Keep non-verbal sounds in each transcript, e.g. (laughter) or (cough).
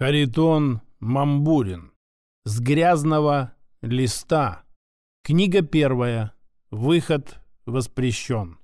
Харитон Мамбурин. С грязного листа. Книга первая. Выход воспрещен.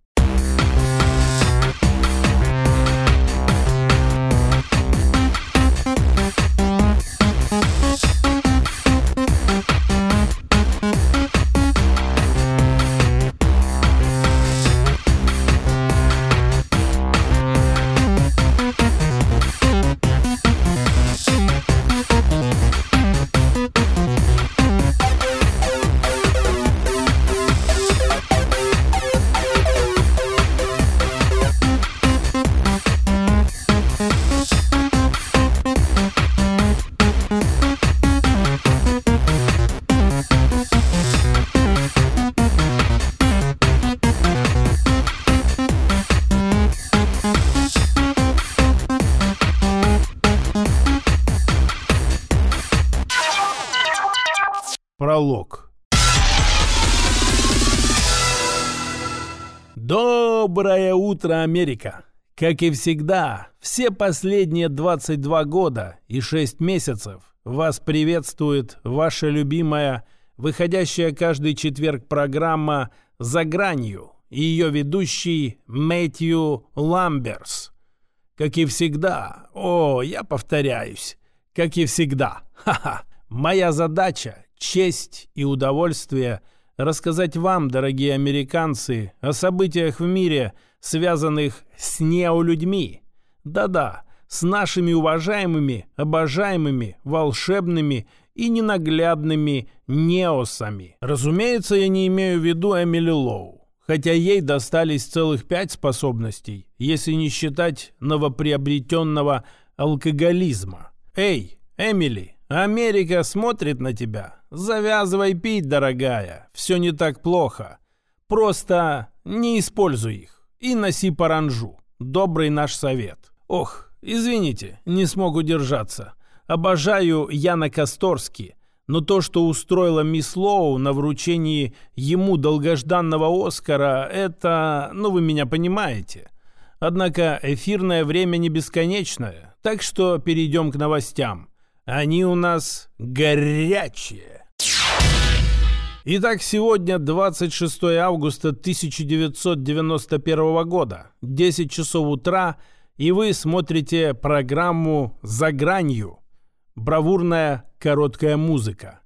Пролог. Доброе утро, Америка! Как и всегда, все последние 22 года и 6 месяцев вас приветствует ваша любимая, выходящая каждый четверг программа «За гранью» и ее ведущий Мэтью Ламберс. Как и всегда, о, я повторяюсь, как и всегда, (laughs) ха-ха, моя задача честь и удовольствие рассказать вам, дорогие американцы, о событиях в мире, связанных с неолюдьми. Да-да, с нашими уважаемыми, обожаемыми, волшебными и ненаглядными неосами. Разумеется, я не имею в виду Эмили Лоу, хотя ей достались целых пять способностей, если не считать новоприобретенного алкоголизма. Эй, Эмили, Америка смотрит на тебя. Завязывай пить, дорогая. Все не так плохо. Просто не используй их и носи паранжу. Добрый наш совет. Ох, извините, не смог удержаться. Обожаю Яна Косторски, но то, что устроила мисс Лоу на вручении ему долгожданного Оскара, это, ну вы меня понимаете. Однако эфирное время не бесконечное, так что перейдем к новостям. Они у нас горячие. Итак, сегодня 26 августа 1991 года, 10 часов утра, и вы смотрите программу «За гранью». Бравурная короткая музыка.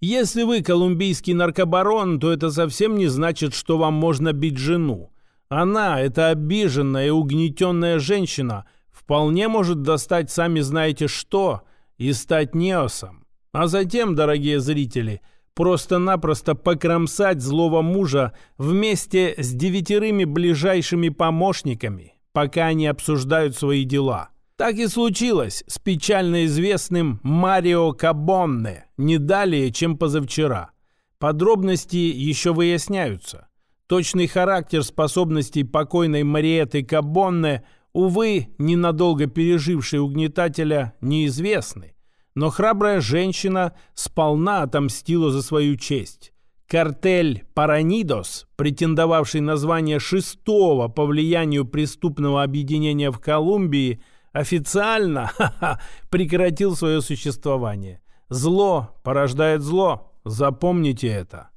Если вы колумбийский наркобарон, то это совсем не значит, что вам можно бить жену. Она, эта обиженная и угнетенная женщина, вполне может достать сами знаете что – и стать неосом. А затем, дорогие зрители, просто-напросто покромсать злого мужа вместе с девятерыми ближайшими помощниками, пока они обсуждают свои дела. Так и случилось с печально известным Марио Кабонне не далее, чем позавчера. Подробности еще выясняются. Точный характер способностей покойной Мариэты Кабонне – увы, ненадолго переживший угнетателя, неизвестны. Но храбрая женщина сполна отомстила за свою честь. Картель «Паранидос», претендовавший на звание шестого по влиянию преступного объединения в Колумбии, официально (laughs) прекратил свое существование. Зло порождает зло. Запомните это.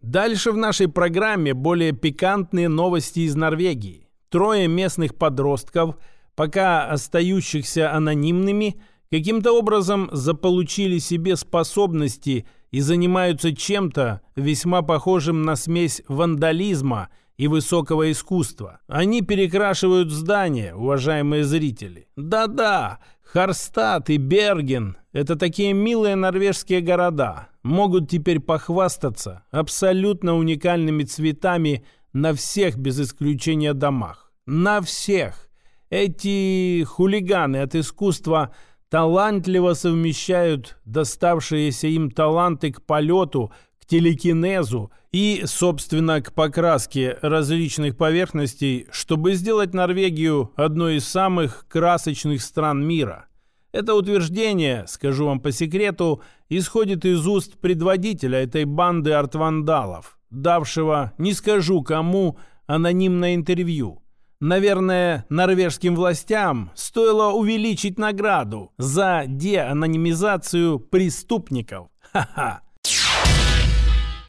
Дальше в нашей программе более пикантные новости из Норвегии. Трое местных подростков, пока остающихся анонимными, каким-то образом заполучили себе способности и занимаются чем-то весьма похожим на смесь вандализма и высокого искусства. Они перекрашивают здания, уважаемые зрители. Да-да, Харстад и Берген – это такие милые норвежские города. Могут теперь похвастаться абсолютно уникальными цветами на всех без исключения домах на всех. Эти хулиганы от искусства талантливо совмещают доставшиеся им таланты к полету, к телекинезу и, собственно, к покраске различных поверхностей, чтобы сделать Норвегию одной из самых красочных стран мира. Это утверждение, скажу вам по секрету, исходит из уст предводителя этой банды артвандалов, давшего, не скажу кому, анонимное интервью – Наверное, норвежским властям стоило увеличить награду за деанонимизацию преступников. Ха-ха.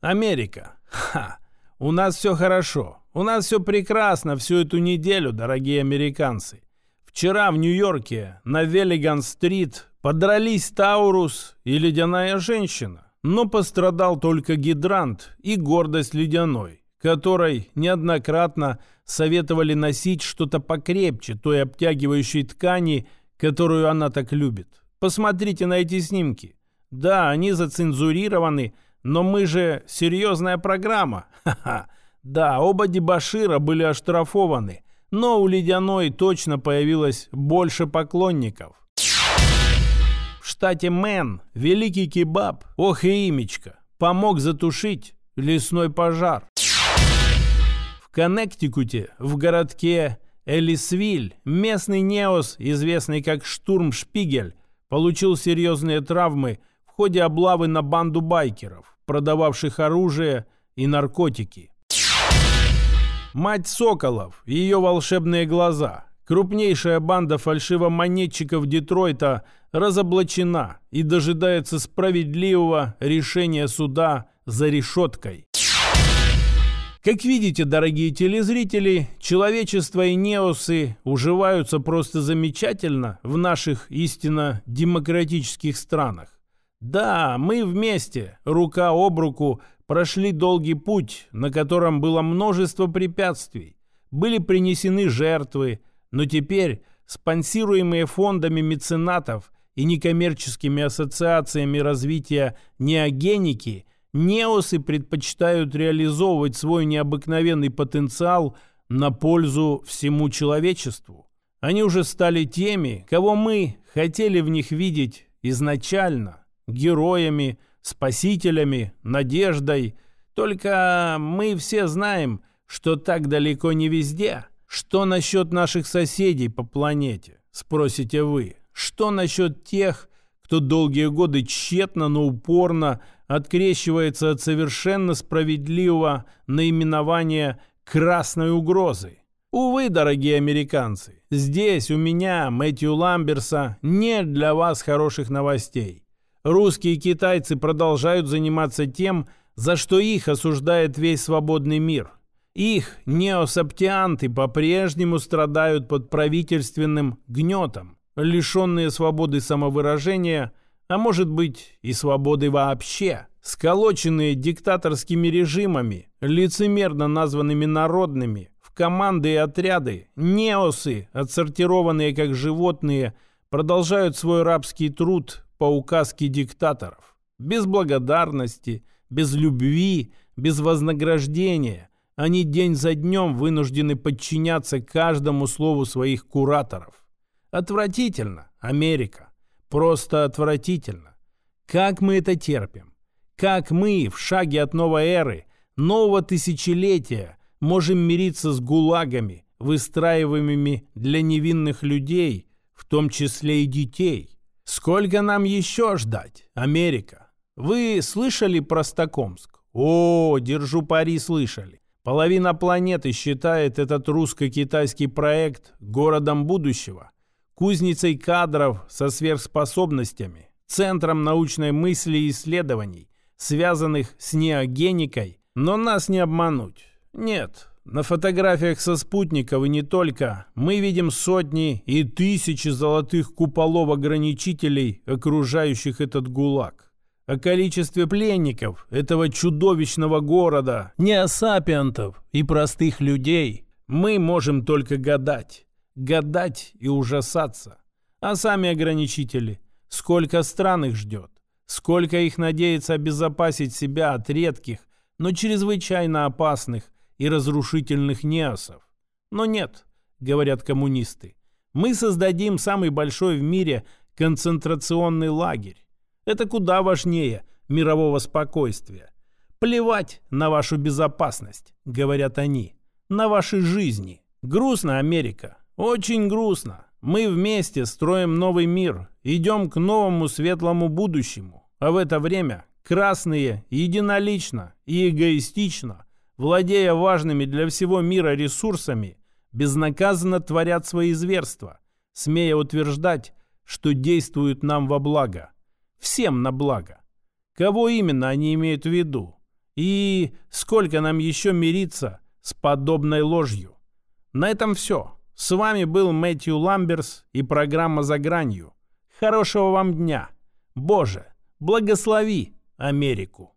Америка. Ха. У нас все хорошо. У нас все прекрасно всю эту неделю, дорогие американцы. Вчера в Нью-Йорке на Веллиган-стрит подрались Таурус и Ледяная женщина. Но пострадал только гидрант и гордость Ледяной, которой неоднократно советовали носить что-то покрепче той обтягивающей ткани, которую она так любит. Посмотрите на эти снимки. Да, они зацензурированы, но мы же серьезная программа. (laughs) Ха-ха. Да, оба дебашира были оштрафованы, но у Ледяной точно появилось больше поклонников. В штате Мэн великий кебаб, ох и имечко, помог затушить лесной пожар. Коннектикуте, в городке Элисвиль, местный неос, известный как Штурм Шпигель, получил серьезные травмы в ходе облавы на банду байкеров продававших оружие и наркотики. Мать Соколов, ее волшебные глаза, крупнейшая банда фальшивомонетчиков Детройта разоблачена и дожидается справедливого решения суда за решеткой. Как видите, дорогие телезрители, человечество и неосы уживаются просто замечательно в наших истинно демократических странах. Да, мы вместе, рука об руку, прошли долгий путь, на котором было множество препятствий. Были принесены жертвы, но теперь спонсируемые фондами меценатов и некоммерческими ассоциациями развития неогеники, неосы предпочитают реализовывать свой необыкновенный потенциал на пользу всему человечеству. Они уже стали теми, кого мы хотели в них видеть изначально героями, спасителями, надеждой. Только мы все знаем, что так далеко не везде. Что насчет наших соседей по планете, спросите вы? Что насчет тех, кто долгие годы тщетно, но упорно открещивается от совершенно справедливого наименования «красной угрозы»? Увы, дорогие американцы, здесь у меня, Мэтью Ламберса, нет для вас хороших новостей. Русские и китайцы продолжают заниматься тем, за что их осуждает весь свободный мир. Их неосаптианты по-прежнему страдают под правительственным гнетом, лишенные свободы самовыражения, а может быть и свободы вообще, сколоченные диктаторскими режимами, лицемерно названными народными, в команды и отряды, неосы, отсортированные как животные, продолжают свой рабский труд по указке диктаторов. Без благодарности, без любви, без вознаграждения. Они день за днем вынуждены подчиняться каждому слову своих кураторов. Отвратительно, Америка. Просто отвратительно. Как мы это терпим? Как мы в шаге от новой эры, нового тысячелетия можем мириться с гулагами, выстраиваемыми для невинных людей, в том числе и детей? Сколько нам еще ждать, Америка? Вы слышали про Стокомск? О, держу пари, слышали. Половина планеты считает этот русско-китайский проект городом будущего, кузницей кадров со сверхспособностями, центром научной мысли и исследований, связанных с неогеникой, но нас не обмануть. Нет, на фотографиях со спутников и не только мы видим сотни и тысячи золотых куполов-ограничителей, окружающих этот ГУЛАГ. О количестве пленников этого чудовищного города, неосапиантов и простых людей мы можем только гадать. Гадать и ужасаться. А сами ограничители, сколько стран их ждет, сколько их надеется обезопасить себя от редких, но чрезвычайно опасных и разрушительных неосов. Но нет, говорят коммунисты, мы создадим самый большой в мире концентрационный лагерь. Это куда важнее мирового спокойствия. Плевать на вашу безопасность, говорят они, на ваши жизни. Грустно, Америка, очень грустно. Мы вместе строим новый мир, идем к новому светлому будущему. А в это время красные единолично и эгоистично владея важными для всего мира ресурсами, безнаказанно творят свои зверства, смея утверждать, что действуют нам во благо. Всем на благо. Кого именно они имеют в виду? И сколько нам еще мириться с подобной ложью? На этом все. С вами был Мэтью Ламберс и программа «За гранью». Хорошего вам дня. Боже, благослови Америку.